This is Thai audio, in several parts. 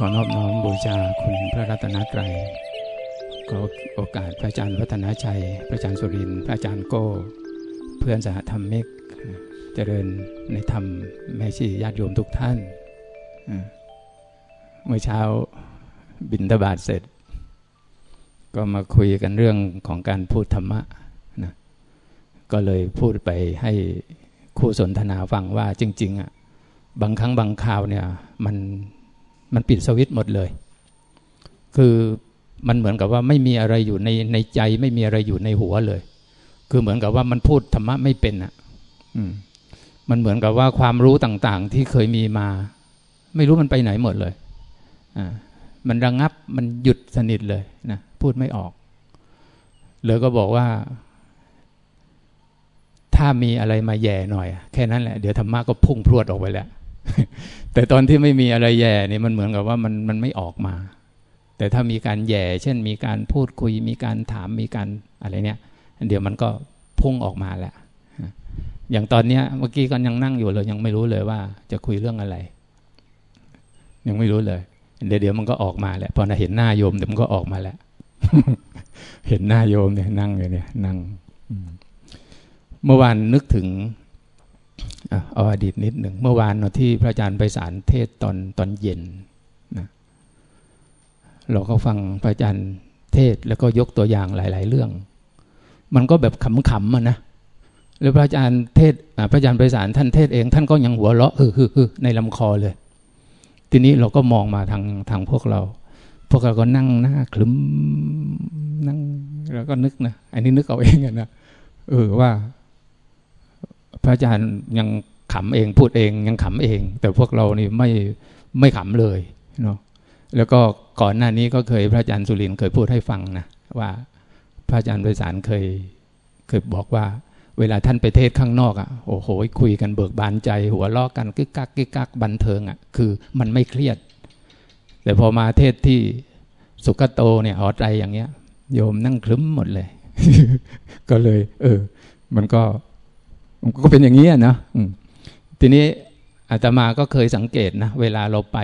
ขอนอบน้อมบูชาคุณพระรัตนตรัยขอโอกาสพระอาจารย์วัฒนาชัย พระอาจารย์สุรินทร์พระอาจารย์โก้ เพื่อนสหธรรมิก เจริญในธรรมแม่ชีญาติโยมทุกท่าน เมื่อเช้าบินทบาทเสร็จ ก็มาคุยกันเรื่องของการพูดธรรมะนะก็เลยพูดไปให้คู่สนทนาฟังว่าจริง ๆอะบางครั้งบางคราวเนี่ยมัน มันปิดสวิตหมดเลย คือมันเหมือนกับว่าไม่มีอะไรอยู่ในในใจ ไม่มีอะไรอยู่ในหัวเลย คือเหมือนกับว่ามันพูดธรรมะไม่เป็นอะมันเหมือนกับว่าความรู้ต่าง ๆ ที่เคยมีมา ไม่รู้มันไปไหนหมดเลย อ่า มันระงงับมันหยุดสนิทเลยนะพูดไม่ออกเลยก็บอกว่า ถ้ามีอะไรมาแย่หน่อย แค่นั้นแหละ เดี๋ยวธรรมะก็พุ่งพรวดออกไปแล้ว แต่ตอนที่ไม่มีอะไรแย่นี่มันเหมือนกับว่ามันมันไม่ออกมา แต่ถ้ามีการแย่ เช่น มีการพูดคุย มีการถามมีการอะไรเนี่ยเดี๋ยวมันก็พุ่งออกมาแหละอย่างตอนเนี้ยเมื่อกี้ก็ยังนั่งอยู่เลยยังไม่รู้เลยว่า จะคุยเรื่องอะไร ยังไม่รู้เลย เดี๋ยวเดี๋ยวมันก็ออกมาแหละพอเห็นหน้าโยมเดี๋ยวมันก็ออกมาแล้วเห็นหน้าโยมเนี่ยนั่งอยู่เนี่ย นั่งเมื่อวานนึกถึง เอาอดีตนิดหนึ่งเมื่อวานที่พระอาจารย์ไปสารเทศตอนตอนเย็นนะเราก็ฟังพระอาจารย์เทศแล้วก็ยกตัวอย่างหลาย ๆ เรื่อง มันก็แบบขำๆมานะแล้วพระอาจารย์เทศพระอาจารย์ไปสารท่านเทศเอง ท่านก็ยังหัวเราะเออคือในลำคอเลย ทีนี้เราก็มองมาทางทางพวกเรา พวกเราก็นั่งหน้าคลึ้มนั่งแล้วก็นึกนะอันนี้นึกเอาเองนะเออว่า พระอาจารย์ยังขำเองพูดเองยังขำเอง แต่พวกเรานี่ไม่ไม่ขำเลยเนาะแล้วก็ก่อนหน้านี้ก็เคยพระอาจารย์สุรินเคยพูดให้ฟังนะว่าพระอาจารย์ไพศาลเคยเคยบอกว่า เวลาท่านไปเทศข้างนอกอะ่ะโอ้โหคุยกันเบิกบานใจ หัวลอกกันกึกกักกึกกักบันเทิงอะ่ะคือมันไม่เครียด แต่พอมาเทศที่สุกโตเนี่ยหอใจอย่างเงี้ย โยมนั่งคลึ้มหมดเลย ก็เลย เออ มันก็ ก็เป็นอย่างนี้นะทีนี้อาตมาก็เคยสังเกตนะเวลาเราไป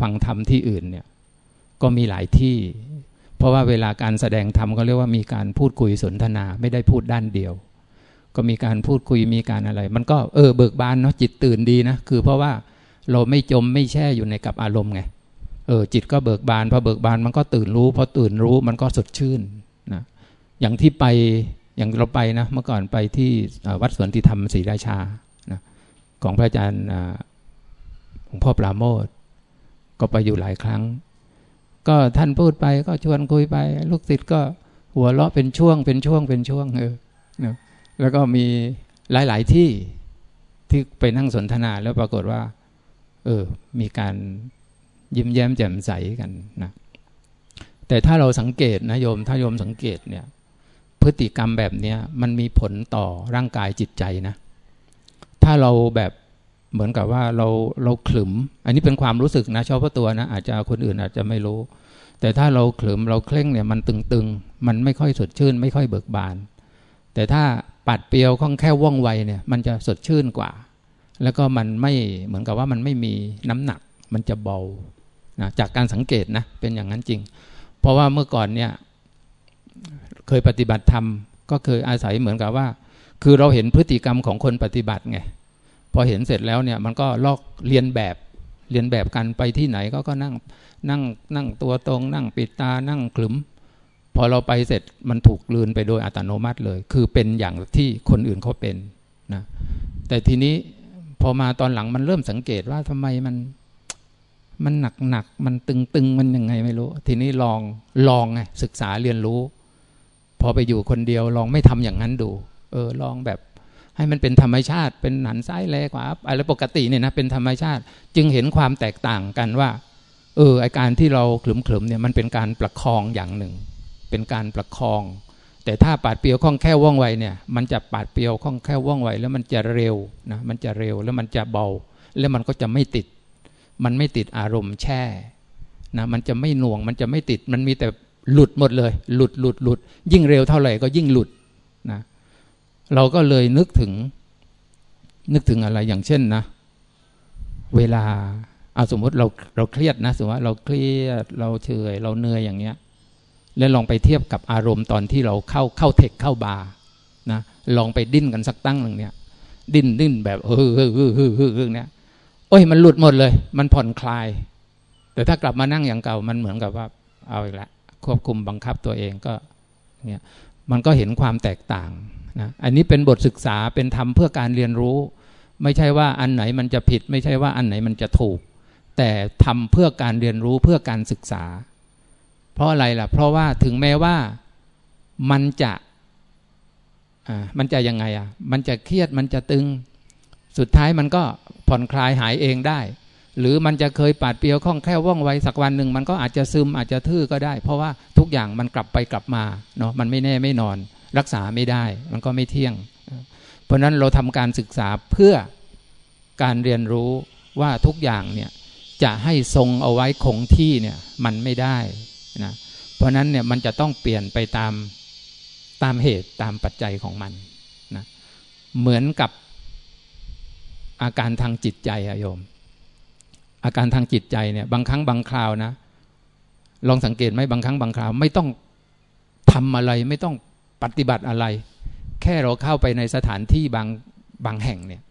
ฟังธรรมที่อื่นเนี่ย ก็มีหลายที่ เพราะว่าเวลาการแสดงธรรมก็เรียกว่ามีการพูดคุยสนทนาไม่ได้พูดด้านเดียว ก็มีการพูดคุยมีการอะไร มันก็เออเบิกบานเนาะจิตตื่นดีนะคือเพราะว่าเราไม่จมไม่แช่อยู่ในกับอารมณ์ไงเออจิตก็เบิกบานพอเบิกบานมันก็ตื่นรู้พอตื่นรู้มันก็สดชื่นนะอย่างที่ไป อย่างเราไปนะเมื่อก่อนไปที่วัดสวนติธรรมศรีราชานะของพระอาจารย์หลวงพ่อปราโมทก็ไปอยู่หลายครั้ง ก็ท่านพูดไปก็ชวนคุยไป ลูกศิษย์ก็หัวเราะเป็นช่วงเป็นช่วงเป็นช่วงเออนะแล้วก็มีหลาย ๆ ที่ที่ไปนั่งสนทนาแล้วปรากฏว่า เออ มีการยิ้มแย้มแจ่มใสกันนะแต่ถ้าเราสังเกตนะโยมถ้าโยมสังเกตเนี่ย ฤติกรรมแบบนี้มันมีผลต่อร่างกายจิตใจนะ ถ้าเราแบบเหมือนกับว่าเราเราขลุมอันนี้เป็นความรู้สึกนะชอบตัวนะ อาจจะคนอื่นอาจจะไม่รู้ แต่ถ้าเราขลุมเราเคร่งเนี่ยมันตึงๆ มันไม่ค่อยสดชื่น ไม่ค่อยเบิกบาน แต่ถ้าปัดเปียวคล่องแค่ว่องไวเนี่ยมันจะสดชื่นกว่า แล้วก็มันไม่เหมือนกับว่ามันไม่มีน้ำหนักมันจะเบานะจากการสังเกตนะเป็นอย่างนั้นจริง เพราะว่าเมื่อก่อนเนี่ย เคยปฏิบัติธรรมก็เคยอาศัยเหมือนกับว่า คือเราเห็นพฤติกรรมของคนปฏิบัติไงพอเห็นเสร็จแล้วเนี่ยมันก็ลอกเรียนแบบเรียนแบบกันไปที่ไหนก็ก็นั่งนั่งนั่งตัวตรง นั่งปิดตานั่งคลึมพอเราไปเสร็จมันถูกลืนไปโดยอัตโนมัติเลย คือเป็นอย่างที่คนอื่นเขาเป็นนะแต่ทีนี้พอมาตอนหลังมันเริ่มสังเกตว่าทำไมมันมันหนักหนักมันตึงตึงมันยังไงไม่รู้ ทีนี้ลองลองไงศึกษาเรียนรู้ พอไปอยู่คนเดียวลองไม่ทำอย่างนั้นดู เออลองแบบให้มันเป็นธรรมชาติ เป็นหันซ้ายแลกว่าอะไรปกติเนี่ยนะเป็นธรรมชาติ จึงเห็นความแตกต่างกันว่า เอออาการที่เราขลุ่มขลุ่มเนี่ยมันเป็นการประคองอย่างหนึ่ง เป็นการประคอง แต่ถ้าปาดเปียวคล่องแค่ว่องไวเนี่ย มันจะปาดเปียวคล่องแค่ว่องไว แล้วมันจะเร็วนะมันจะเร็วแล้วมันจะเบา แล้วมันก็จะไม่ติด มันไม่ติดอารมณ์แช่นะมันจะไม่หน่วงมันจะไม่ติดมันมีแต่ หลุดหมดเลย หลุดหลุดหลุด ยิ่งเร็วเท่าไหร่ก็ยิ่งหลุดนะเราก็เลยนึกถึง นึกถึงอะไรอย่างเช่นนะ เวลาเอาสมมติเราเราเครียดนะสมมติว่าเราเครียดเราเฉยเราเหนื่อยอย่างเงี้ย แล้วลองไปเทียบกับอารมณ์ตอนที่เราเข้าเข้าเทคเข้าบาร์นะลองไปดิ้นกันสักตั้งหนึ่งเนี่ย ดิ้นดิ้นแบบเฮ้อเฮ้อเฮ้อเฮ้อเฮ้อเนี่ยโอ้ยมันหลุดหมดเลย มันผ่อนคลาย แต่ถ้ากลับมานั่งอย่างเก่ามันเหมือนกับว่า เอาอีกแล้ว ควบคุมบังคับตัวเองก็เนี่ยมันก็เห็นความแตกต่างนะอันนี้เป็นบทศึกษาเป็นธรรมเพื่อการเรียนรู้ ไม่ใช่ว่าอันไหนมันจะผิด ไม่ใช่ว่าอันไหนมันจะถูก แต่ทำเพื่อการเรียนรู้เพื่อการศึกษา เพราะอะไรล่ะ เพราะว่าถึงแม้ว่ามันจะอ่ามันจะยังไงอะ มันจะเครียดมันจะตึง สุดท้ายมันก็ผ่อนคลายหายเองได้ หรือมันจะเคยปาดเปียวคล่องแคล่วว่องไวสักวันหนึ่งมันก็อาจจะซึมอาจจะทื่อก็ได้ เพราะว่าทุกอย่างมันกลับไปกลับมาเนาะมันไม่แน่ไม่นอน รักษาไม่ได้ มันก็ไม่เที่ยง เพราะนั้นเราทำการศึกษาเพื่อการเรียนรู้ว่าทุกอย่างเนี่ยจะให้ทรงเอาไว้คงที่เนี่ยมันไม่ได้นะเพราะนั้นเนี่ยมันจะต้องเปลี่ยนไปตามตามเหตุตามปัจจัยของมันนะเหมือนกับอาการทางจิตใจอะโยม อาการทางจิตใจเนี่ยบางครั้งบางคราวนะ ลองสังเกตไหมบางครั้งบางคราว ไม่ต้องทำอะไรไม่ต้องปฏิบัติอะไร แค่เราเข้าไปในสถานที่บางบางแห่งเนี่ย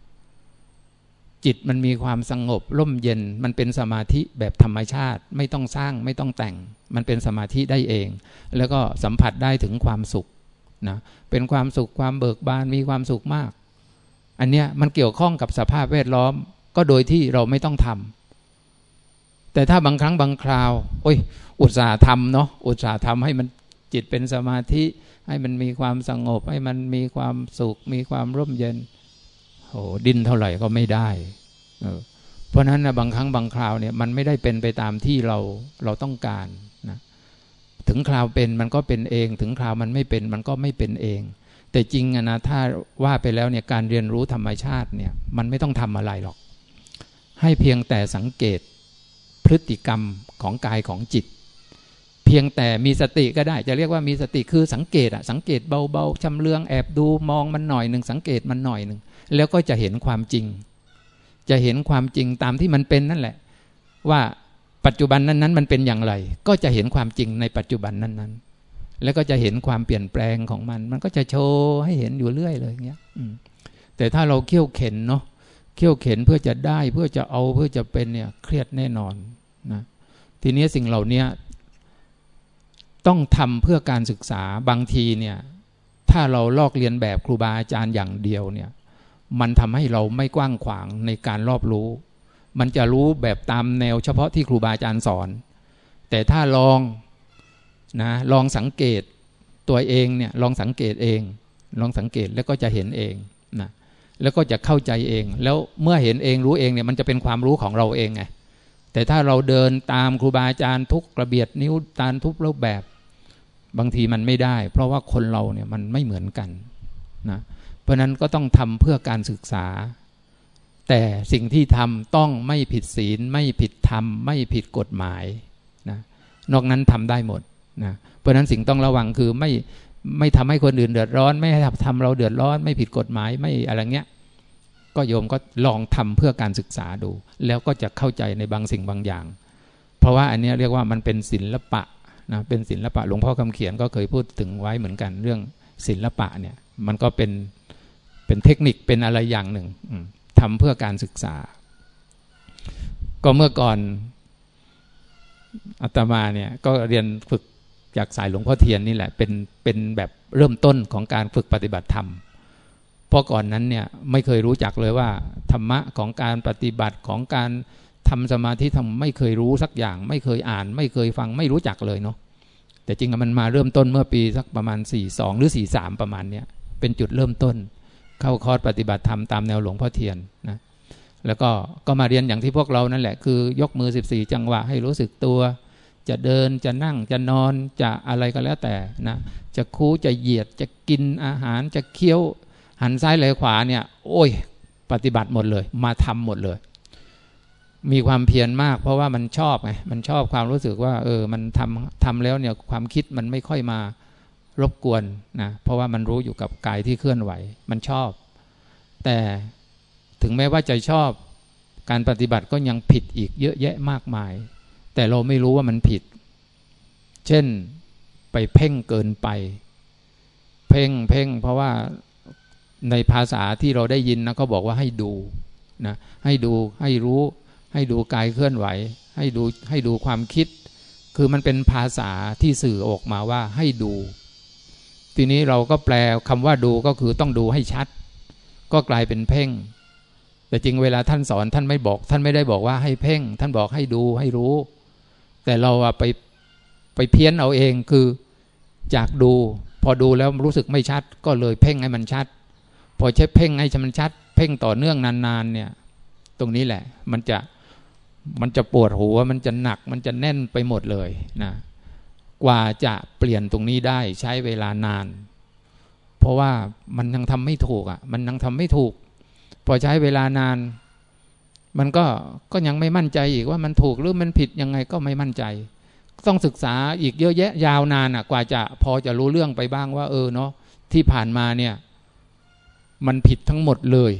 จิตมันมีความสงบร่มเย็น มันเป็นสมาธิแบบธรรมชาติ ไม่ต้องสร้างไม่ต้องแต่ง มันเป็นสมาธิได้เอง แล้วก็สัมผัสได้ถึงความสุขนะเป็นความสุขความเบิกบานมีความสุขมาก อันเนี้ยมันเกี่ยวข้องกับสภาพแวดล้อมก็โดยที่เราไม่ต้องทำ แต่ถ้าบางครั้งบางคราว โอ้ย อุตสาห์ทำเนาะอุตสาห์ทำให้มันจิตเป็นสมาธิ ให้มันมีความสงบ ให้มันมีความสุข มีความร่มเย็นโอ้ดินเท่าไหร่ก็ไม่ได้เเพราะนั้นนะบางครั้งบางคราวเนี่ยมันไม่ได้เป็นไปตามที่เราเราต้องการนะถึงคราวเป็นมันก็เป็นเอง ถึงคราวมันไม่เป็นมันก็ไม่เป็นเอง แต่จริงนะถ้าว่าไปแล้วเนี่ยการเรียนรู้ธรรมชาติเนี่ยมันไม่ต้องทำอะไรหรอก ให้เพียงแต่สังเกต พฤติกรรมของกายของจิต เพียงแต่มีสติก็ได้ จะเรียกว่ามีสติคือสังเกตอะสังเกตเบาๆชำเลืองแอบดูมองมันหน่อยหนึ่งสังเกตมันหน่อยหนึ่งแล้วก็จะเห็นความจริง จะเห็นความจริงตามที่มันเป็นนั่นแหละ ว่าปัจจุบันนั้นๆมันเป็นอย่างไร ก็จะเห็นความจริงในปัจจุบันนั้นๆแล้วก็จะเห็นความเปลี่ยนแปลงของมัน มันก็จะโชว์ให้เห็นอยู่เรื่อยเลยเงี้ยแต่ถ้าเราเขี่ยวเข็นเนาะ เขี่ยวเข็นเพื่อจะได้ เพื่อจะเอา เพื่อจะเป็นเนี่ย เครียดแน่นอน นะทีนี้สิ่งเหล่านี้ต้องทำเพื่อการศึกษาบางทีเนี่ยถ้าเราลอกเรียนแบบครูบาอาจารย์อย่างเดียวเนี่ยมันทำให้เราไม่กว้างขวางในการรอบรู้ มันจะรู้แบบตามแนวเฉพาะที่ครูบาอาจารย์สอน แต่ถ้าลองนะลองสังเกตตัวเองเนี่ยลองสังเกตเอง ลองสังเกตแล้วก็จะเห็นเองนะแล้วก็จะเข้าใจเอง แล้วเมื่อเห็นเองรู้เองเนี่ยมันจะเป็นความรู้ของเราเองไง แต่ถ้าเราเดินตามครูบาอาจารย์ทุกกระเบียดนิ้วตามทุกรูปแบบ บางทีมันไม่ได้ เพราะว่าคนเราเนี่ยมันไม่เหมือนกันนะเพราะนั้นก็ต้องทำเพื่อการศึกษา แต่สิ่งที่ทำต้องไม่ผิดศีล ไม่ผิดธรรม ไม่ผิดกฎหมายนะนอกนั้นทำได้หมดนะเพราะนั้นสิ่งต้องระวังคือไม่ไม่ทำให้คนอื่นเดือดร้อน ไม่ให้ทำเราเดือดร้อน ไม่ผิดกฎหมายไม่อะไรเงี้ย ก็โยมก็ลองทำเพื่อการศึกษาดู แล้วก็จะเข้าใจในบางสิ่งบางอย่าง เพราะว่าอันนี้เรียกว่ามันเป็นศิละปะนะเป็นศิละปะหลวงพ่อคำเขียนก็เคยพูดถึงไว้เหมือนกันเรื่องศิละปะเนี่ยมันก็เป็นเป็นเทคนิคเป็นอะไรอย่างหนึ่งทำเพื่อการศึกษา ก็เมื่อก่อนอาตมาเนี่ยก็เรียนฝึกจากสายหลวงพ่อเทียนนี่แหละเป็นเป็นแบบเริ่มต้นของการฝึกปฏิบัติธรรม เพราะก่อนนั้นเนี่ยไม่เคยรู้จักเลยว่า ธรรมะของการปฏิบัติของการทำสมาธิทำไม่เคยรู้สักอย่าง ไม่เคยอ่าน ไม่เคยฟังไม่รู้จักเลยเนาะแต่จริงๆมันมาเริ่มต้นเมื่อปีสักประมาณ 42 หรือ 43 ประมาณเนี้ยเป็นจุดเริ่มต้น เข้าคอร์สปฏิบัติธรรมตามแนวหลวงพ่อเทียนนะแล้วก็ก็มาเรียนอย่างที่พวกเรานั่นแหละคือยกมือ 14 จังหวะให้รู้สึกตัว จะเดินจะนั่งจะนอนจะอะไรก็แล้วแต่นะจะคูจะเหยียดจะกินอาหารจะเคี้ยว หันซ้ายไหลขวาเนี่ย โอ้ย ปฏิบัติหมดเลย มาทำหมดเลย มีความเพียรมาก เพราะว่ามันชอบไงมันชอบความรู้สึกว่า เออ มันทำทำแล้วเนี่ยความคิดมันไม่ค่อยมารบกวนนะเพราะว่ามันรู้อยู่กับกายที่เคลื่อนไหว มันชอบ แต่ถึงแม้ว่าใจชอบการปฏิบัติก็ยังผิดอีกเยอะแยะมากมาย แต่เราไม่รู้ว่ามันผิด เช่นไปเพ่งเกินไป เพ่งเพ่งเพราะว่า ในภาษาที่เราได้ยินนะก็บอกว่าให้ดูนะให้ดูให้รู้ให้ดูกายเคลื่อนไหว ให้ดูให้ดูความคิด คือมันเป็นภาษาที่สื่อออกมาว่าให้ดู ทีนี้เราก็แปลคำว่าดูก็คือต้องดูให้ชัด ก็กลายเป็นเพ่ง แต่จริงเวลาท่านสอนท่านไม่บอก ท่านไม่ได้บอกว่าให้เพ่ง ท่านบอกให้ดูให้รู้ แต่เราไปไปเพี้ยนเอาเองคือจากดู พอดูแล้วรู้สึกไม่ชัด ก็เลยเพ่งให้มันชัด พอใช้เพ่งให้มันชัด เพ่งต่อเนื่องนานๆเนี่ย ตรงนี้แหละ มันจะมันจะปวดหัว มันจะหนัก มันจะแน่นไปหมดเลยนะกว่าจะเปลี่ยนตรงนี้ได้ใช้เวลานาน เพราะว่ามันยังทำไม่ถูกอะ มันยังทำไม่ถูก พอใช้เวลานาน มันก็ก็ยังไม่มั่นใจอีกว่ามันถูกหรือมันผิดยังไงก็ไม่มั่นใจ ต้องศึกษาอีกเยอะแยะยาวนานอะ กว่าจะพอจะรู้เรื่องไปบ้างว่า เออเนาะที่ผ่านมาเนี่ย มันผิดทั้งหมดเลย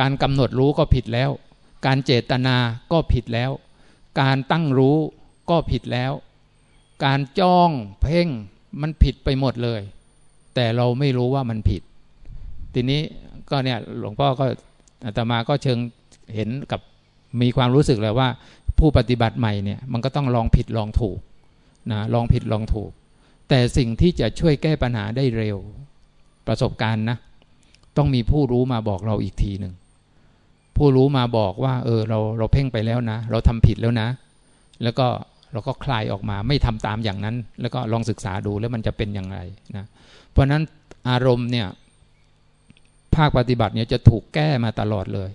การกำหนดรู้ก็ผิดแล้ว การเจตนาก็ผิดแล้ว การตั้งรู้ก็ผิดแล้ว การจ้องเพ่งมันผิดไปหมดเลย แต่เราไม่รู้ว่ามันผิด ทีนี้ก็เนี่ยหลวงพ่อก็อาตมาก็เชิงเห็นกับมีความรู้สึกแล้วว่า ผู้ปฏิบัติใหม่เนี่ยมันก็ต้องลองผิดลองถูกนะลองผิดลองถูก แต่สิ่งที่จะช่วยแก้ปัญหาได้เร็วประสบการณ์นะ ต้องมีผู้รู้มาบอกเราอีกทีหนึ่งผู้รู้มาบอกว่า เออ เราเราเพ่งไปแล้วนะ เราทำผิดแล้วนะ แล้วก็เราก็คลายออกมาไม่ทำตามอย่างนั้น แล้วก็ลองศึกษาดูแล้วมันจะเป็นอย่างไรนะเพราะนั้นอารมณ์เนี่ยภาคปฏิบัติเนี่ยจะถูกแก้มาตลอดเลย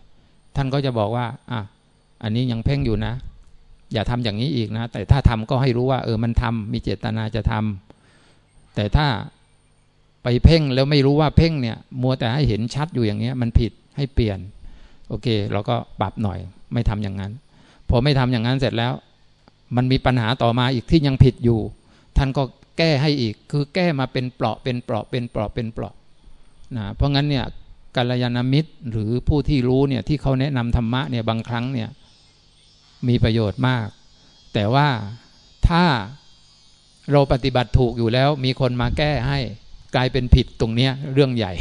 ท่านก็จะบอกว่า อะ อันนี้ยังเพ่งอยู่นะ อย่าทำอย่างนี้อีกนะ แต่ถ้าทำก็ให้รู้ว่า เออ มันทำมีเจตนาจะทำแต่ถ้า ไปเพ่งแล้วไม่รู้ว่าเพ่งเนี่ย มัวแต่ให้เห็นชัดอยู่อย่างเงี้ย มันผิดให้เปลี่ยน โอเค เราก็ปรับหน่อย ไม่ทำอย่างนั้น พอไม่ทำอย่างนั้นเสร็จแล้ว มันมีปัญหาต่อมาอีกที่ยังผิดอยู่ ท่านก็แก้ให้อีก คือแก้มาเป็นเปราะเป็นเปราะเป็นเปราะเป็นเปราะนะเพราะงั้นเนี่ยกัลยาณมิตรหรือผู้ที่รู้เนี่ยที่เขาแนะนำธรรมะเนี่ยบางครั้งเนี่ยมีประโยชน์มาก แต่ว่าถ้าเราปฏิบัติถูกอยู่แล้ว มีคนมาแก้ให้ กลายเป็นผิดตรงเนี้ยเรื่องใหญ่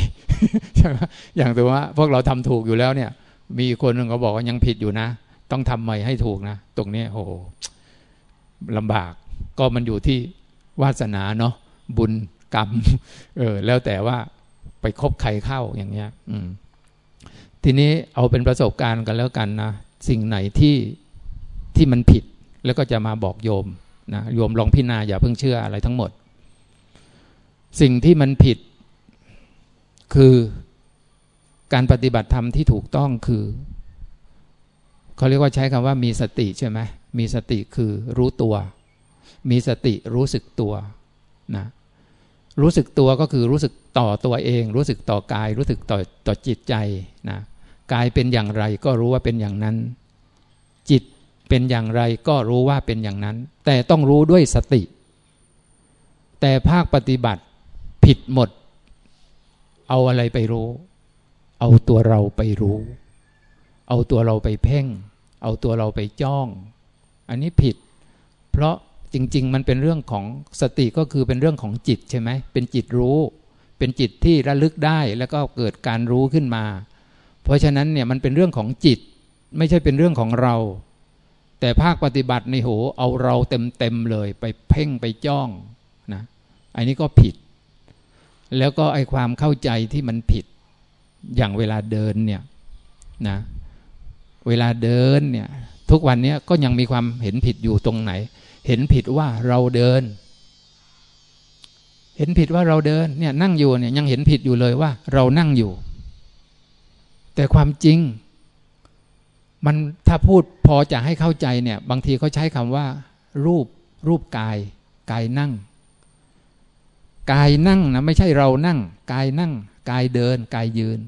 ใช่ไหมอย่างตัวว่าพวกเราทำถูกอยู่แล้วเนี่ย มีคนหนึ่งเขาบอกว่ายังผิดอยู่นะ ต้องทำใหม่ให้ถูกนะ ตรงนี้โอ้ลำบากก็มันอยู่ที่วาสนาเนาะบุญกรรม เออ แล้วแต่ว่าไปคบใครเข้าอย่างเงี้ย อืม ทีนี้เอาเป็นประสบการณ์กันแล้วกันนะ สิ่งไหนที่ที่มันผิดแล้วก็จะมาบอกโยมนะโยมลองพิจารณาอย่าเพิ่งเชื่ออะไรทั้งหมด สิ่งที่มันผิด คือการปฏิบัติธรรมที่ถูกต้องคือเขาเรียกว่าใช้คำว่ามีสติใช่ไหมมีสติคือรู้ตัว มีสติรู้สึกตัวนะรู้สึกตัวก็คือรู้สึกต่อตัวเอง รู้สึกต่อกาย รู้สึกต่อต่อจิตใจนะกายเป็นอย่างไรก็รู้ว่าเป็นอย่างนั้น จิตเป็นอย่างไรก็รู้ว่าเป็นอย่างนั้น แต่ต้องรู้ด้วยสติ แต่ภาคปฏิบัติ ผิดหมด เอาอะไรไปรู้ เอาตัวเราไปรู้ เอาตัวเราไปเพ่ง เอาตัวเราไปจ้อง อันนี้ผิด เพราะจริง ๆ มันเป็นเรื่องของสติก็คือเป็นเรื่องของจิตใช่ไหมเป็นจิตรู้ เป็นจิตที่ระลึกได้แล้วก็เกิดการรู้ขึ้นมา เพราะฉะนั้นเนี่ยมันเป็นเรื่องของจิต ไม่ใช่เป็นเรื่องของเรา แต่ภาคปฏิบัติในโหเอาเราเต็มๆเลย ไปเพ่งไปจ้องนะอันนี้ก็ผิด แล้วก็ไอความเข้าใจที่มันผิดอย่างเวลาเดินเนี่ยนะเวลาเดินเนี่ยทุกวันนี้ก็ยังมีความเห็นผิดอยู่ตรงไหน เห็นผิดว่าเราเดิน เห็นผิดว่าเราเดินเนี่ยนั่งอยู่เนี่ยยังเห็นผิดอยู่เลยว่าเรานั่งอยู่ แต่ความจริง มันถ้าพูดพอจะให้เข้าใจเนี่ยบางทีเขาใช้คำว่า รูปรูปกายกายนั่ง กายนั่งนะไม่ใช่เรานั่ง กายนั่ง กายเดิน กายยืน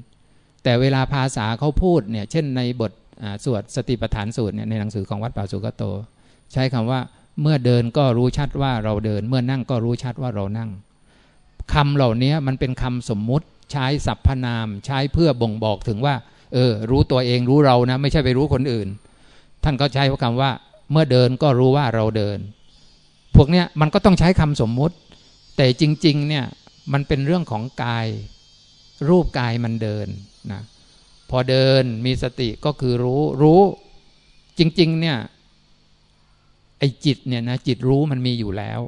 แต่เวลาภาษาเขาพูดเนี่ยเช่นในบทสวดสติปัฏฐานสูตรเนี่ยในหนังสือของวัดป่าสุกโต ใช้คำว่าเมื่อเดินก็รู้ชัดว่าเราเดิน เมื่อนั่งก็รู้ชัดว่าเรานั่งคำเหล่านี้มันเป็นคำสมมุติใช้สรรพนาม ใช้เพื่อบ่งบอกถึงว่า เออ รู้ตัวเองรู้เรานะ ไม่ใช่ไปรู้คนอื่น ท่านก็ใช้คำว่า เมื่อเดินก็รู้ว่าเราเดิน พวกเนี้ยมันก็ต้องใช้คำสมมุติ แต่จริง ๆ เนี่ยมันเป็นเรื่องของกาย รูปกายมันเดินนะพอเดินมีสติก็คือรู้รู้ จริง ๆ เนี่ยไอ้จิตเนี่ยนะจิตรู้มันมีอยู่แล้ว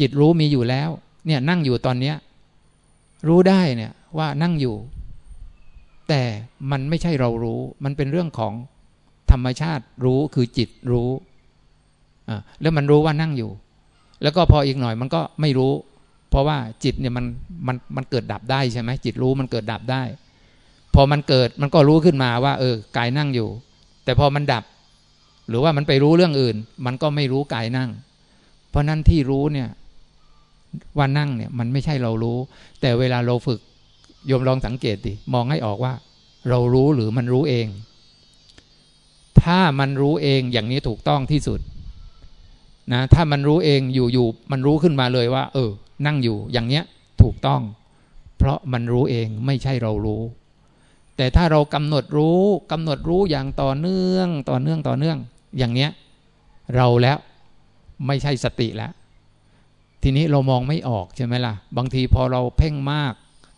จิตรู้มีอยู่แล้ว เนี่ยนั่งอยู่ตอนเนี้ยรู้ได้เนี่ยว่านั่งอยู่ แต่มันไม่ใช่เรารู้ มันเป็นเรื่องของธรรมชาติรู้คือจิตรู้อ่าแล้วมันรู้ว่านั่งอยู่ แล้วก็พออีกหน่อยมันก็ไม่รู้ เพราะว่าจิตเนี่ยมันมันมันเกิดดับได้ใช่ไหมจิตรู้มันเกิดดับได้ พอมันเกิดมันก็รู้ขึ้นมาว่า เออกายนั่งอยู่ แต่พอมันดับ หรือว่ามันไปรู้เรื่องอื่น มันก็ไม่รู้กายนั่ง เพราะนั้นที่รู้เนี่ยว่านั่งเนี่ยมันไม่ใช่เรารู้ แต่เวลาเราฝึกโยมลองสังเกตดิมองให้ออกว่า เรารู้หรือมันรู้เอง ถ้ามันรู้เองอย่างนี้ถูกต้องที่สุดนะถ้ามันรู้เองอยู่ๆมันรู้ขึ้นมาเลยว่า เออ นั่งอยู่อย่างเนี้ยถูกต้อง เพราะมันรู้เองไม่ใช่เรารู้ แต่ถ้าเรากำหนดรู้กำหนดรู้อย่างต่อเนื่องต่อเนื่องต่อเนื่อง อย่างเนี้ยเราแล้วไม่ใช่สติแล้ว ทีนี้เรามองไม่ออกใช่ไหมล่ะ บางทีพอเราเพ่งมาก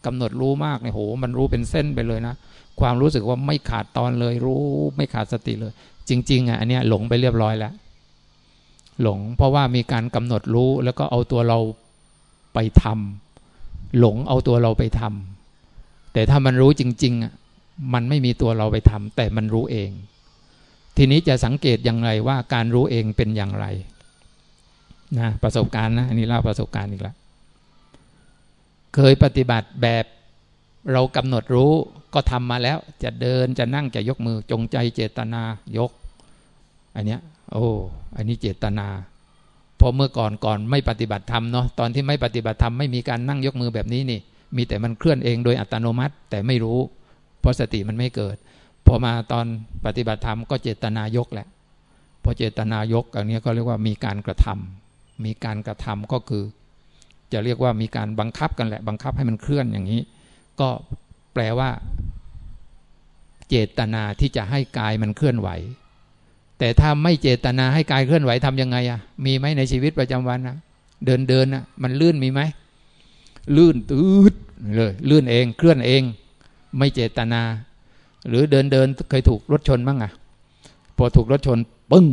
กำหนดรู้มากเนี่ยโห มันรู้เป็นเส้นไปเลยนะ ความรู้สึกว่าไม่ขาดตอนเลย รู้ไม่ขาดสติเลย จริง ๆอะอันเนี้ยหลงไปเรียบร้อยแล้ว หลงเพราะว่ามีการกำหนดรู้แล้วก็เอาตัวเรา ไปทำหลงเอาตัวเราไปทำแต่ถ้ามันรู้จริงๆอะมันไม่มีตัวเราไปทำแต่มันรู้เอง ทีนี้จะสังเกตอย่างไรว่าการรู้เองเป็นอย่างไรนะประสบการณ์นะอันนี้เล่าประสบการณ์อีกแล้วเคยปฏิบัติแบบเรากำหนดรู้ก็ทำมาแล้ว จะเดินจะนั่งจะยกมือจงใจเจตนายก อันเนี้ยโอ้อันนี้เจตนา พอเมื่อก่อนก่อนไม่ปฏิบัติธรรมเนาะตอนที่ไม่ปฏิบัติธรรมไม่มีการนั่งยกมือแบบนี้นี่ มีแต่มันเคลื่อนเองโดยอัตโนมัติ แต่ไม่รู้ เพราะสติมันไม่เกิด พอมาตอนปฏิบัติธรรมก็เจตนายกแหละ พอเจตนายกอันนี้ก็เรียกว่ามีการกระทำมีการกระทำก็คือ จะเรียกว่ามีการบังคับกันแหละ บังคับให้มันเคลื่อนอย่างนี้ ก็แปลว่า เจตนาที่จะให้กายมันเคลื่อนไหว แต่ถ้าไม่เจตนาให้กายเคลื่อนไหวทํำยังไงอะมีไหมในชีวิตประจำวันนะเดินเดินนะมันลื่นมีไหมลื่นตืดเลยลื่นเองเคลื่อนเอง ไม่เจตนา หรือเดินเดินเคยถูกรถชนบ้างอะพอถูกรถชนปึ้ง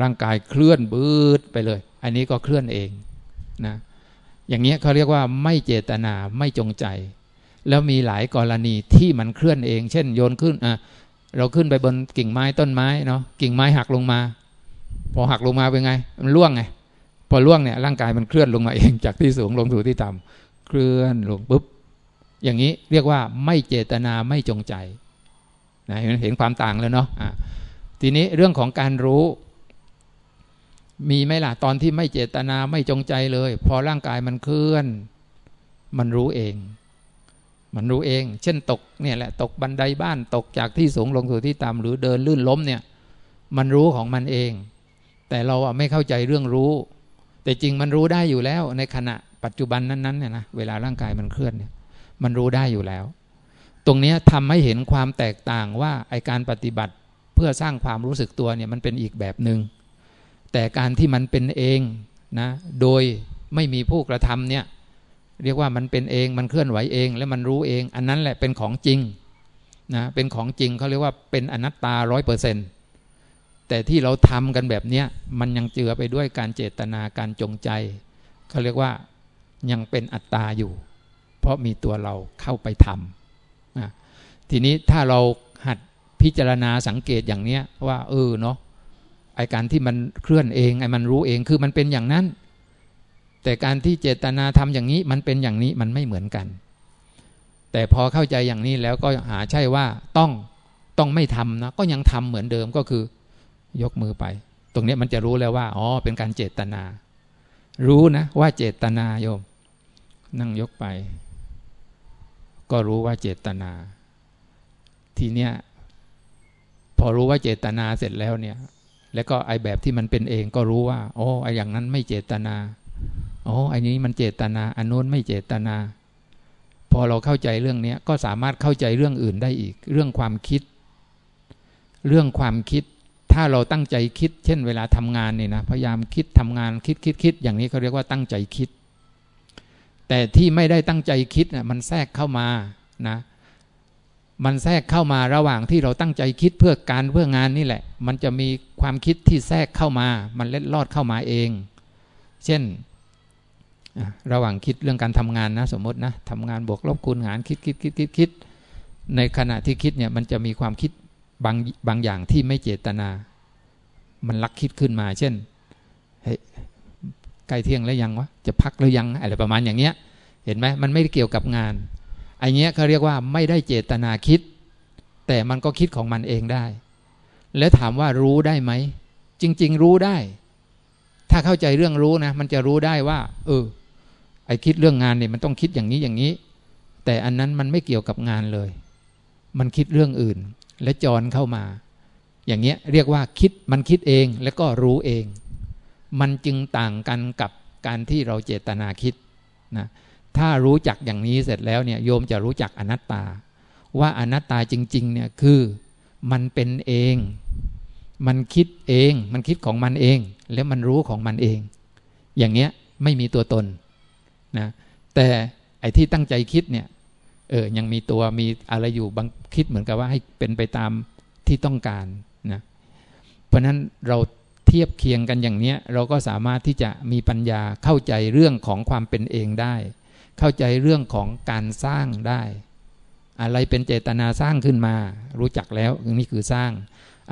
ร่างกายเคลื่อนบืดไปเลย อันนี้ก็เคลื่อนเองนะอย่างเงี้ยเขาเรียกว่าไม่เจตนาไม่จงใจ แล้วมีหลายกรณีที่มันเคลื่อนเอง เช่น โยนขึ้นอะ เราขึ้นไปบนกิ่งไม้ต้นไม้เนาะกิ่งไม้หักลงมา พอหักลงมาเป็นไง มันล่วงไง พอล่วงเนี่ยร่างกายมันเคลื่อนลงมาเองจากที่สูงลงสู่ที่ต่ำเคลื่อนลงปุ๊บอย่างนี้เรียกว่าไม่เจตนาไม่จงใจนะเห็นความต่างแล้วเนาะะทีนี้เรื่องของการรู้ มีไหมล่ะตอนที่ไม่เจตนาไม่จงใจเลย พอร่างกายมันเคลื่อน มันรู้เอง มันรู้เอง เช่นตกเนี่ยแหละตกบันไดบ้านตกจากที่สูงลงสู่ที่ต่ำหรือเดินลื่นล้มเนี่ยมันรู้ของมันเอง แต่เราไม่เข้าใจเรื่องรู้ แต่จริงมันรู้ได้อยู่แล้วในขณะปัจจุบันนั้นๆเนี่ยนะเวลาร่างกายมันเคลื่อนเนี่ยมันรู้ได้อยู่แล้ว ตรงนี้ทำให้เห็นความแตกต่างว่าไอการปฏิบัติเพื่อสร้างความรู้สึกตัวเนี่ยมันเป็นอีกแบบหนึง่งแต่การที่มันเป็นเองนะโดยไม่มีผู้กระทำเนี่ย เรียกว่ามันเป็นเองมันเคลื่อนไหวเอง และมันรู้เอง อันนั้นแหละเป็นของจริงนะเป็นของจริงเขาเรียกว่าเป็นอนัตตาร้อยเปอร์เซนต์แต่ที่เราทำกันแบบเนี้ยมันยังเจือไปด้วยการเจตนาการจงใจเขาเรียกว่ายังเป็นอัตตาอยู่ เพราะมีตัวเราเข้าไปทำนะทีนี้ถ้าเราหัดพิจารณาสังเกตอย่างเนี้ยว่าเออเนาะไอการที่มันเคลื่อนเองไอมันรู้เองคือมันเป็นอย่างนั้น แต่การที่เจตนาทำอย่างนี้มันเป็นอย่างนี้มันไม่เหมือนกัน แต่พอเข้าใจอย่างนี้แล้วก็หาใช่ว่าต้องต้องไม่ทำนะก็ยังทำเหมือนเดิมก็คือยกมือไป ตรงนี้มันจะรู้แล้วว่าอ๋อเป็นการเจตนา รู้นะว่าเจตนาโยม นั่งยกไป ก็รู้ว่าเจตนา ทีเนี้ยพอรู้ว่าเจตนาเสร็จแล้วเนี่ย แล้วก็ไอแบบที่มันเป็นเองก็รู้ว่า โอ้ไออย่างนั้นไม่เจตนา โอ้ไอนี้มันเจตนาอันโน้นไม่เจตนา พอเราเข้าใจเรื่องนี้ก็สามารถเข้าใจเรื่องอื่นได้อีก เรื่องความคิด เรื่องความคิด ถ้าเราตั้งใจคิด เช่น เวลาทำงานเนี่ยนะพยายามคิดทำงานคิดคิดคิดอย่างนี้เขาเรียกว่าตั้งใจคิด แต่ที่ไม่ได้ตั้งใจคิดน่ะมันแทรกเข้ามานะมันแทรกเข้ามาระหว่างที่เราตั้งใจคิดเพื่อการเพื่องานนี่แหละ มันจะมีความคิดที่แทรกเข้ามา มันเล็ดลอดเข้ามาเอง เช่น ระหว่างคิดเรื่องการทำงานนะสมมตินะทำงานบวกลบคูณหารคิดคิดคิดคิดคิดในขณะที่คิดเนี่ยมันจะมีความคิดบางบางอย่างที่ไม่เจตนา มันลักคิดขึ้นมา เช่นเฮ้ยใกล้เที่ยงแล้วยังวะจะพักหรือยังอะไรประมาณอย่างเงี้ย เห็นไหมมันไม่เกี่ยวกับงานไอเนี้ยเขาเรียกว่าไม่ได้เจตนาคิด แต่มันก็คิดของมันเองได้ แล้วถามว่ารู้ได้ไหมจริง ๆ รู้ได้ ถ้าเข้าใจเรื่องรู้นะ มันจะรู้ได้ว่า เออ ไอ้คิดเรื่องงานเนี่ยมันต้องคิดอย่างนี้อย่างนี้ แต่อันนั้นมันไม่เกี่ยวกับงานเลย มันคิดเรื่องอื่น และจรเข้ามา อย่างเงี้ยเรียกว่าคิดมันคิดเองแล้วก็รู้เอง มันจึงต่างกันกับการที่เราเจตนาคิดนะถ้ารู้จักอย่างนี้เสร็จแล้วเนี่ยโยมจะรู้จักอนัตตา ว่าอนัตตาจริงๆเนี่ยคือมันเป็นเอง มันคิดเอง มันคิดของมันเอง แล้วมันรู้ของมันเอง อย่างเงี้ยไม่มีตัวตน นะแต่ไอ้ที่ตั้งใจคิดเนี่ยเออยังมีตัวมีอะไรอยู่บางคิดเหมือนกับว่าให้เป็นไปตามที่ต้องการนะเพราะนั้นเราเทียบเคียงกันอย่างนี้เราก็สามารถที่จะมีปัญญาเข้าใจเรื่องของความเป็นเองได้ เข้าใจเรื่องของการสร้างได้ อะไรเป็นเจตนาสร้างขึ้นมา รู้จักแล้วนี่คือสร้าง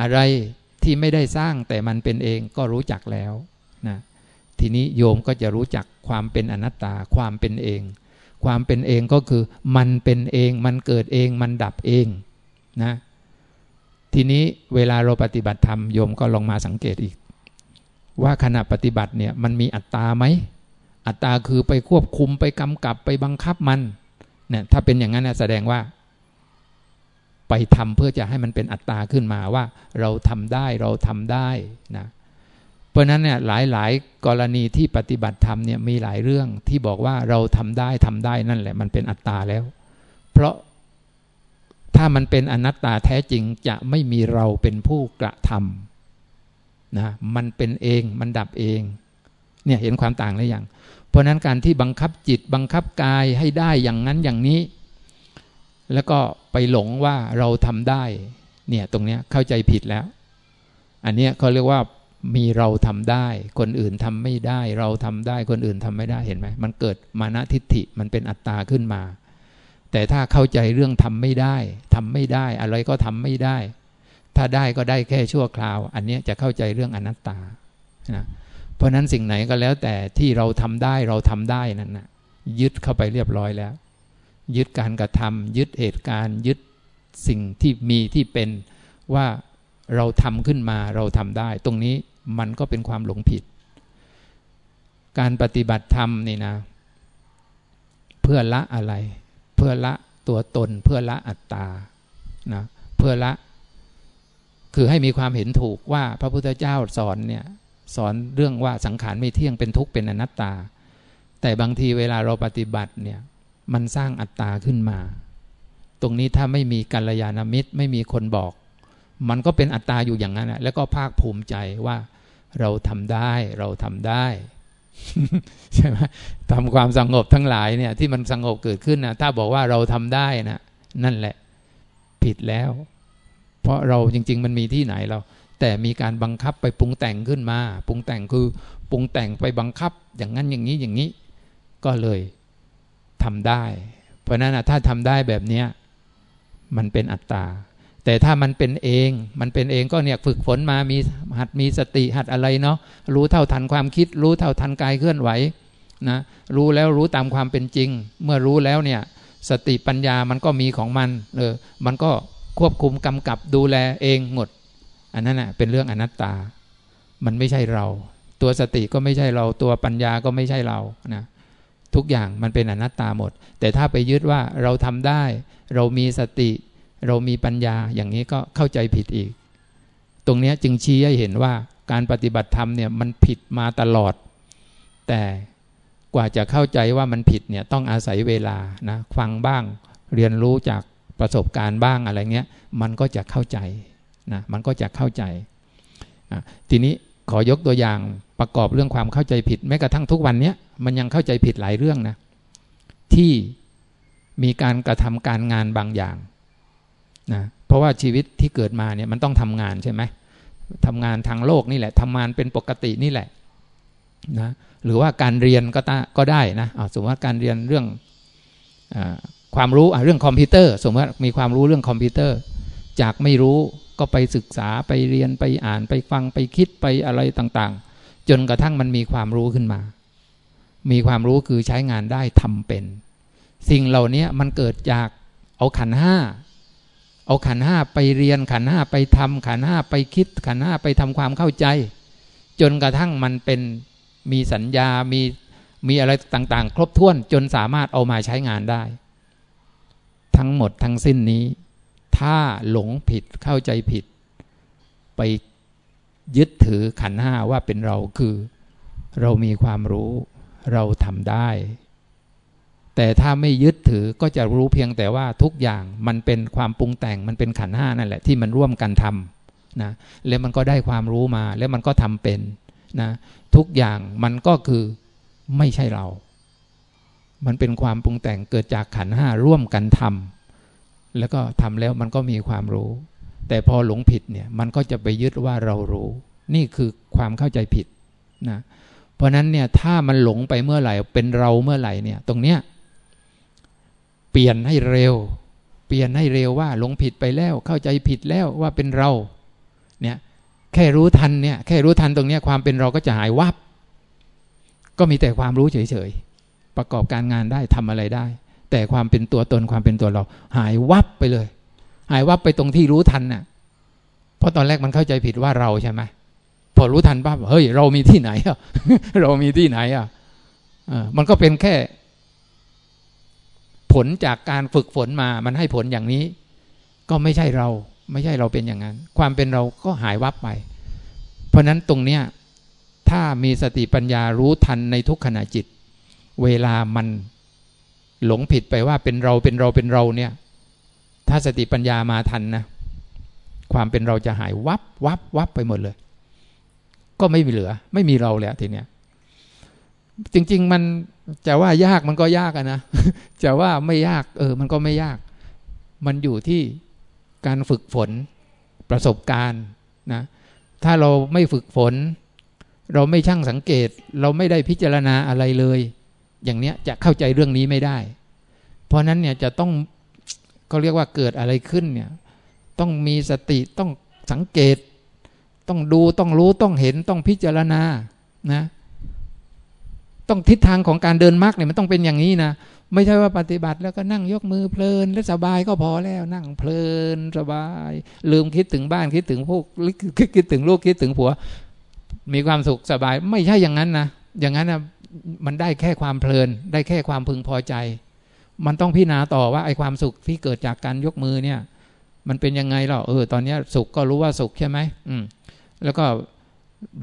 อะไรที่ไม่ได้สร้างแต่มันเป็นเองก็รู้จักแล้วนะ ทีนี้โยมก็จะรู้จักความเป็นอนัตตาความเป็นเอง ความเป็นเองก็คือ มันเป็นเอง มันเกิดเอง มันดับเองนะทีนี้เวลาเราปฏิบัติธรรมโยมก็ลองมาสังเกตอีก ว่าขณะปฏิบัติเนี่ยมันมีอัตตาไหมอัตตาคือไปควบคุมไปกำกับไปบังคับมันเนี่ยถ้าเป็นอย่างนั้นแสดงว่า ไปทำเพื่อจะให้มันเป็นอัตตาขึ้นมาว่า เราทำได้เราทำได้นะเราะนั้นเนี่ยหลายหลายกรณีที่ปฏิบัติธรรมเนี่ยมีหลายเรื่องที่บอกว่าเราทำได้ทำได้นั่นแหละ มันเป็นอัตตาแล้ว เพราะถ้ามันเป็นอนัตตาแท้จริงจะไม่มีเราเป็นผู้กระทำนะมันเป็นเองมันดับเองเนี่ยเห็นความต่างหรือยังเพราะนั้นการที่บังคับจิตบังคับกายให้ได้อย่างนั้นอย่างนี้ แล้วก็ไปหลงว่าเราทำได้เนี่ยตรงเนี้ยเข้าใจผิดแล้ว อันเนี้ยเขาเรียกว่า มีเราทำได้ คนอื่นทำไม่ได้ เราทำได้คนอื่นทำไม่ได้เห็นไหมมันเกิดมานะทิฏฐิมันเป็นอัตตาขึ้นมา แต่ถ้าเข้าใจเรื่องทำไม่ได้ทำไม่ได้ อะไรก็ทำไม่ได้ ถ้าได้ก็ได้แค่ชั่วคราว อันนี้จะเข้าใจเรื่องอนัตตานะเพราะนั้นสิ่งไหนก็แล้วแต่ที่เราทำได้เราทำได้นั่นนะยึดเข้าไปเรียบร้อยแล้ว ยึดการกระทำยึดเหตุการณ์ ยึดสิ่งที่มีที่เป็นว่า เราทำขึ้นมาเราทำได้ ตรงนี้มันก็เป็นความหลงผิด การปฏิบัติธรรมนี่นะ เพื่อละอะไร เพื่อละตัวตน เพื่อละอัตตานะเพื่อละ คือให้มีความเห็นถูกว่าพระพุทธเจ้าสอนเนี่ยสอนเรื่องว่าสังขารไม่เที่ยงเป็นทุกข์เป็นอนัตตา แต่บางทีเวลาเราปฏิบัติเนี่ยมันสร้างอัตตาขึ้นมา ตรงนี้ถ้าไม่มีกัลยาณมิตร ไม่มีคนบอก มันก็เป็นอัตตาอยู่อย่างนั้นแหละแล้วก็ภาคภูมิใจว่าเราทำได้เราทำได้ใช่ไหมทำความสงบทั้งหลายเนี่ย ที่มันสงบเกิดขึ้นนะถ้าบอกว่าเราทำได้นะนั่นแหละ ผิดแล้ว เพราะเราจริง ๆ มันมีที่ไหนเรา แต่มีการบังคับไปปรุงแต่งขึ้นมาปรุงแต่งคือปรุงแต่งไปบังคับ อย่างนั้นอย่างนี้อย่างนี้ ก็เลยทำได้ เพราะนั้นนะถ้าทำได้แบบเนี้ยมันเป็นอัตตา แต่ถ้ามันเป็นเอง มันเป็นเองก็เนี่ยฝึกฝนมามีหัดมีสติหัดอะไรเนาะรู้เท่าทันความคิด รู้เท่าทันกายเคลื่อนไหวนะรู้แล้วรู้ตามความเป็นจริง เมื่อรู้แล้วเนี่ยสติปัญญามันก็มีของมันเออมันก็ควบคุมกำกับดูแลเองหมด อันนั้นอะเป็นเรื่องอนัตตา มันไม่ใช่เรา ตัวสติก็ไม่ใช่เรา ตัวปัญญาก็ไม่ใช่เรานะทุกอย่างมันเป็นอนัตตาหมด แต่ถ้าไปยึดว่าเราทำได้ เรามีสติ เรามีปัญญาอย่างนี้ก็เข้าใจผิดอีก ตรงนี้จึงชี้ให้เห็นว่าการปฏิบัติธรรมเนี่ยมันผิดมาตลอด แต่กว่าจะเข้าใจว่ามันผิดเนี่ยต้องอาศัยเวลานะฟังบ้างเรียนรู้จากประสบการณ์บ้างอะไรเงี้ยมันก็จะเข้าใจนะมันก็จะเข้าใจ ทีนี้ขอยกตัวอย่างประกอบเรื่องความเข้าใจผิดแม้กระทั่งทุกวันนี้มันยังเข้าใจผิดหลายเรื่องนะที่มีการกระทำการงานบางอย่าง นะเพราะว่าชีวิตที่เกิดมาเนี่ยมันต้องทำงานใช่ไหมทำงานทางโลกนี่แหละทำงานเป็นปกตินี่แหละนะหรือว่าการเรียนก็ก็ได้นะสมมติว่าการเรียนเรื่องอความรู้เรื่องคอมพิวเตอร์ สมมติว่ามีความรู้เรื่องคอมพิวเตอร์ จากไม่รู้ก็ไปศึกษาไปเรียนไปอ่านไปฟังไปคิดไปอะไรต่างๆ จนกระทั่งมันมีความรู้ขึ้นมา มีความรู้คือใช้งานได้ทำเป็น สิ่งเหล่านี้มันเกิดจากเอาขันห้า เอาขันห้าไปเรียนขันห้าไปทำขันห้าไปคิดขันห้าไปทำความเข้าใจ จนกระทั่งมันเป็นมีสัญญามีมีอะไรต่างๆ ครบถ้วนจนสามารถเอามาใช้งานได้ ทั้งหมดทั้งสิ้นนี้ ถ้าหลงผิดเข้าใจผิด ไปยึดถือขันห้าว่าเป็นเราคือ เรามีความรู้ เราทำได้ แต่ถ้าไม่ยึดถือก็จะรู้เพียงแต่ว่าทุกอย่างมันเป็นความปรุงแต่งมันเป็นขันห้านั่นแหละที่มันร่วมกันทำนะแล้วมันก็ได้ความรู้มาแล้วมันก็ทำเป็นนะทุกอย่างมันก็คือไม่ใช่เรา มันเป็นความปรุงแต่งเกิดจากขันห้าร่วมกันทำแล้วก็ทำแล้วมันก็มีความรู้ แต่พอหลงผิดเนี่ยมันก็จะไปยึดว่าเรารู้ นี่คือความเข้าใจผิดนะเพราะนั้นเนี่ยถ้ามันหลงไปเมื่อไหร่เป็นเราเมื่อไหร่เนี่ยตรงเนี้ย ปลี่ยนให้เร็ว เปลี่ยนให้เร็วว่าหลงผิดไปแล้ว เข้าใจผิดแล้วว่าเป็นเรา เนี่ยแค่รู้ทันเนี่ยแค่รู้ทันตรงเนี้ยความเป็นเราก็จะหายวับ ก็มีแต่ความรู้เฉยๆ ประกอบการงานได้ทำอะไรได้ แต่ความเป็นตัวตนความเป็นตัวเรา หายวับไปเลย หายวับไปตรงที่รู้ทันน่ะเพราะตอนแรกมันเข้าใจผิดว่าเราใช่ไหมพอรู้ทันปั๊บเฮ้ย เรามีที่ไหนอะเรามีที่ไหนอะมันก็เป็นแค่ ผลจากการฝึกฝนมามันให้ผลอย่างนี้ ก็ไม่ใช่เราไม่ใช่เราเป็นอย่างนั้น ความเป็นเราก็หายวับไป เพราะนั้นตรงเนี้ยถ้ามีสติปัญญารู้ทันในทุกขณะจิต เวลามันหลงผิดไปว่าเป็นเราเป็นเราเป็นเราเนี่ย ถ้าสติปัญญามาทันนะ ความเป็นเราจะหายวับวับวับไปหมดเลย ก็ไม่มีเหลือ ไม่มีเราแล้วทีเนี้ยจริง ๆ มัน จะว่ายากมันก็ยากอะนะจะว่าไม่ยาก เออ มันก็ไม่ยาก มันอยู่ที่การฝึกฝนประสบการณ์นะถ้าเราไม่ฝึกฝน เราไม่ช่างสังเกต เราไม่ได้พิจารณาอะไรเลย อย่างเนี้ยจะเข้าใจเรื่องนี้ไม่ได้ เพราะนั้นเนี่ยจะต้องเขาเรียกว่าเกิดอะไรขึ้นเนี่ย ต้องมีสติต้องสังเกต ต้องดูต้องรู้ต้องเห็นต้องพิจารณานะ ต้องทิศทางของการเดินมรรคเนี่ยมันต้องเป็นอย่างนี้นะไม่ใช่ว่าปฏิบัติแล้วก็นั่งยกมือเพลิน และสบายก็พอแล้วนั่งเพลินสบาย ลืมคิดถึงบ้านคิดถึงพวกคิดถึงลูกคิดถึงผัว มีความสุขสบาย ไม่ใช่อย่างนั้นนะอย่างนั้นนะมันได้แค่ความเพลิน ได้แค่ความพึงพอใจ มันต้องพิจารณาต่อว่าไอ้ความสุขที่เกิดจากการยกมือเนี่ย มันเป็นยังไงหรอเออ ตอนนี้สุขก็รู้ว่าสุขใช่ไหมอืมแล้วก็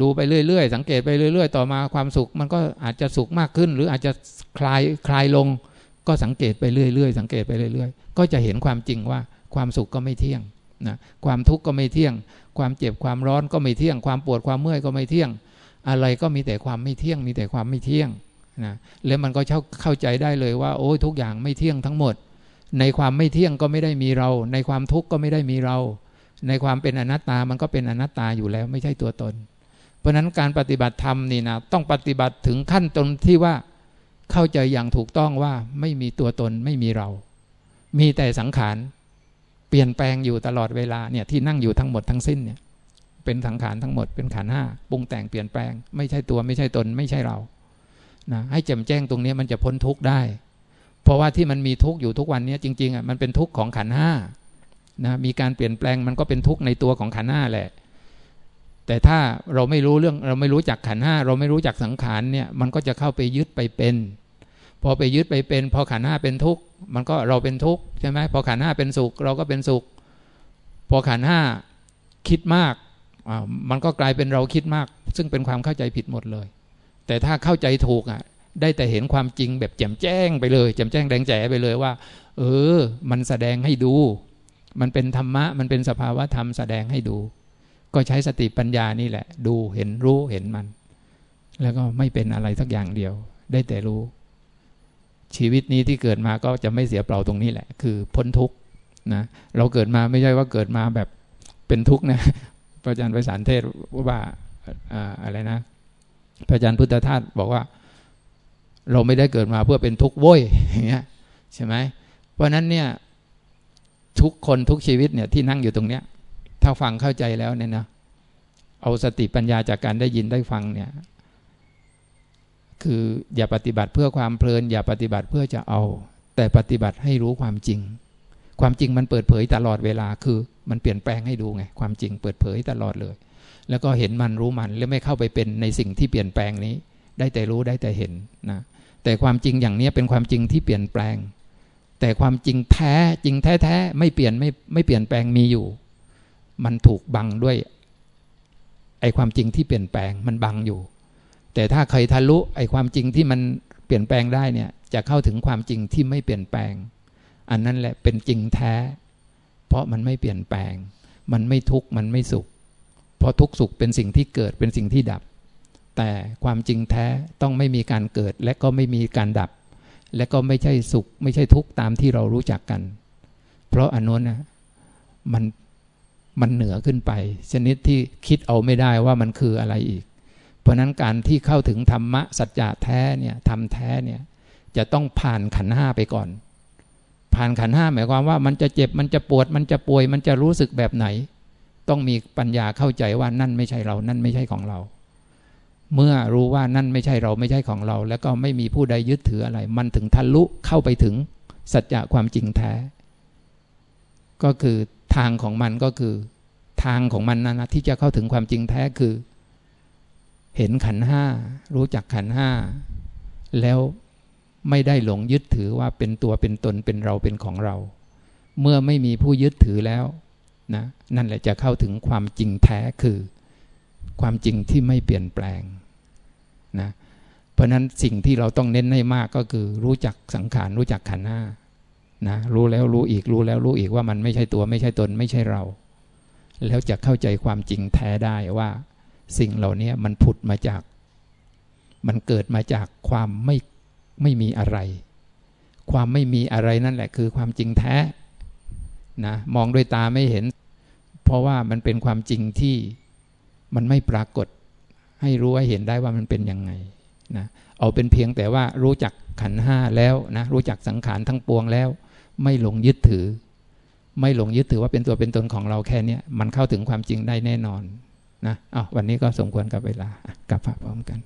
ดูไปเรื่อยๆ สังเกตไปเรื่อย ๆ ต่อมาความสุขมันก็อาจจะสุขมากขึ้น หรืออาจจะคลายคลายลง ก็สังเกตไปเรื่อยๆ สังเกตไปเรื่อย ๆ ก็จะเห็นความจริงว่าความสุขก็ไม่เที่ยงนะความทุกข์ก็ไม่เที่ยง ความเจ็บความร้อนก็ไม่เที่ยง ความปวดความเมื่อยก็ไม่เที่ยง อะไรก็มีแต่ความไม่เที่ยง มีแต่ความไม่เที่ยงนะแล้วมันก็เข้าใจได้เลยว่า โอ้ทุกอย่างไม่เที่ยงทั้งหมด ในความไม่เที่ยงก็ไม่ได้มีเรา ในความทุกข์ก็ไม่ได้มีเรา ในความเป็นอนัตตามันก็เป็นอนัตตาอยู่แล้วไม่ใช่ตัวตน เพราะนั้นการปฏิบัติธรรมนี่นะต้องปฏิบัติถึงขั้นตรงที่ว่าเข้าใจอย่างถูกต้องว่าไม่มีตัวตนไม่มีเรา มีแต่สังขารเปลี่ยนแปลงอยู่ตลอดเวลาเนี่ยที่นั่งอยู่ทั้งหมดทั้งสิ้นเนี่ยเป็นสังขารทั้งหมดเป็นขันห้าปรุงแต่งเปลี่ยนแปลง ไม่ใช่ตัวไม่ใช่ตนไม่ใช่เรานะให้แจ่มแจ้งตรงนี้มันจะพ้นทุกข์ได้ เพราะว่าที่มันมีทุกข์อยู่ทุกวันนี้จริงๆอะมันเป็นทุกข์ของขันห้านะมีการเปลี่ยนแปลงมันก็เป็นทุกข์ในตัวของขันห้าแหละ แต่ถ้าเราไม่รู้เรื่องเราไม่รู้จักขันห้าเราไม่รู้จักสังขารเนี่ยมันก็จะเข้าไปยึดไปเป็น พอไปยึดไปเป็น พอขันห้าเป็นทุกข์มันก็เราเป็นทุกข์ใช่ไหมพอขันห้าเป็นสุข เราก็เป็นสุข พอขันห้าคิดมากมันก็กลายเป็นเราคิดมาก ซึ่งเป็นความเข้าใจผิดหมดเลย แต่ถ้าเข้าใจถูกอะได้แต่เห็นความจริงแบบแจ่มแจ้งไปเลยแจ่มแจ้งแดงแจ๋ไปเลยว่า เออ มันแสดงให้ดู มันเป็นธรรมะ มันเป็นสภาวะธรรมแสดงให้ดู ก็ใช้สติปัญญานี่แหละ ดูเห็นรู้เห็นมัน แล้วก็ไม่เป็นอะไรสักอย่างเดียว ได้แต่รู้ ชีวิตนี้ที่เกิดมาก็จะไม่เสียเปล่าตรงนี้แหละ คือพ้นทุกข์นะเราเกิดมาไม่ใช่ว่าเกิดมาแบบเป็นทุกข์นะพระอาจารย์ไปสารเทศว่าอะไรนะ พระอาจารย์พุทธทาสบอกว่า เราไม่ได้เกิดมาเพื่อเป็นทุกข์โว้ยอย่างเงี้ยใช่ไหมเพราะนั้นเนี่ยทุกคนทุกชีวิตเนี่ยที่นั่งอยู่ตรงเนี้ย ถ้าฟังเข้าใจแล้วเนี่ยนะเอาสติปัญญาจากการได้ยินได้ฟังเนี่ย คืออย่าปฏิบัติเพื่อความเพลิน อย่าปฏิบัติเพื่อจะเอา แต่ปฏิบัติให้รู้ความจริง ความจริงมันเปิดเผยตลอดเวลาคือ มันเปลี่ยนแปลงให้ดูไงความจริงเปิดเผยตลอดเลย แล้วก็เห็นมันรู้มันแล้วไม่เข้าไปเป็นในสิ่งที่เปลี่ยนแปลงนี้ ได้แต่รู้ได้แต่เห็นนะแต่ความจริงอย่างนี้เป็นความจริงที่เปลี่ยนแปลง แต่ความจริงแท้จริงแท้แท้ไม่เปลี่ยนไม่ไม่เปลี่ยนแปลงมีอยู่ มันถูกบังด้วยไอความจริงที่เปลี่ยนแปลงมันบังอยู่ แต่ถ้าใครทะลุไอความจริงที่มันเปลี่ยนแปลงได้เนี่ยจะเข้าถึงความจริงที่ไม่เปลี่ยนแปลง อันนั้นแหละเป็นจริงแท้ เพราะมันไม่เปลี่ยนแปลง มันไม่ทุกข์มันไม่สุข เพราะทุกข์สุขเป็นสิ่งที่เกิดเป็นสิ่งที่ดับ แต่ความจริงแท้ต้องไม่มีการเกิดและก็ไม่มีการดับ และก็ไม่ใช่สุข ไม่ใช่ทุกข์ตามที่เรารู้จักกัน เพราะอันนั้นนะมัน มันเหนือขึ้นไป ชนิดที่คิดเอาไม่ได้ว่ามันคืออะไรอีก เพราะนั้นการที่เข้าถึงธรรมะสัจจะแท้เนี่ยทำแท้เนี่ยจะต้องผ่านขันห้าไปก่อน ผ่านขันห้าหมายความว่ามันจะเจ็บมันจะปวด มันจะป่วย มันจะรู้สึกแบบไหน ต้องมีปัญญาเข้าใจว่านั่นไม่ใช่เรา นั่นไม่ใช่ของเรา เมื่อรู้ว่านั่นไม่ใช่เราไม่ใช่ของเรา แล้วก็ไม่มีผู้ใดยึดถืออะไร มันถึงทะลุเข้าไปถึงสัจจะความจริงแท้ ก็คือทางของมันก็คือทางของมันนะที่จะเข้าถึงความจริงแท้คือ เห็นขันห้ารู้จักขันห้าแล้วไม่ได้หลงยึดถือว่าเป็นตัวเป็นตนเป็นเราเป็นของเรา เมื่อไม่มีผู้ยึดถือแล้วนะนั่นแหละจะเข้าถึงความจริงแท้คือ ความจริงที่ไม่เปลี่ยนแปลงนะเพราะนั้นสิ่งที่เราต้องเน้นให้มากก็คือรู้จักสังขารรู้จักขันห้า นะรู้แล้วรู้อีกรู้แล้วรู้อีกว่ามันไม่ใช่ตัวไม่ใช่ตนไม่ใช่เรา แล้วจะเข้าใจความจริงแท้ได้ว่า สิ่งเหล่านี้มันผุดมาจาก มันเกิดมาจากความไม่ไม่มีอะไร ความไม่มีอะไรนั่นแหละคือความจริงแท้นะมองด้วยตาไม่เห็น เพราะว่ามันเป็นความจริงที่มันไม่ปรากฏ ให้รู้ให้เห็นได้ว่ามันเป็นยังไงนะเอาเป็นเพียงแต่ว่ารู้จักขันห้าแล้วนะรู้จักสังขารทั้งปวงแล้ว ไม่หลงยึดถือ ไม่หลงยึดถือว่าเป็นตัวเป็นตนของเราแค่นี้มันเข้าถึงความจริงได้แน่นอนนะอ้าววันนี้ก็สมควรกับเวลากลับพร้อมกัน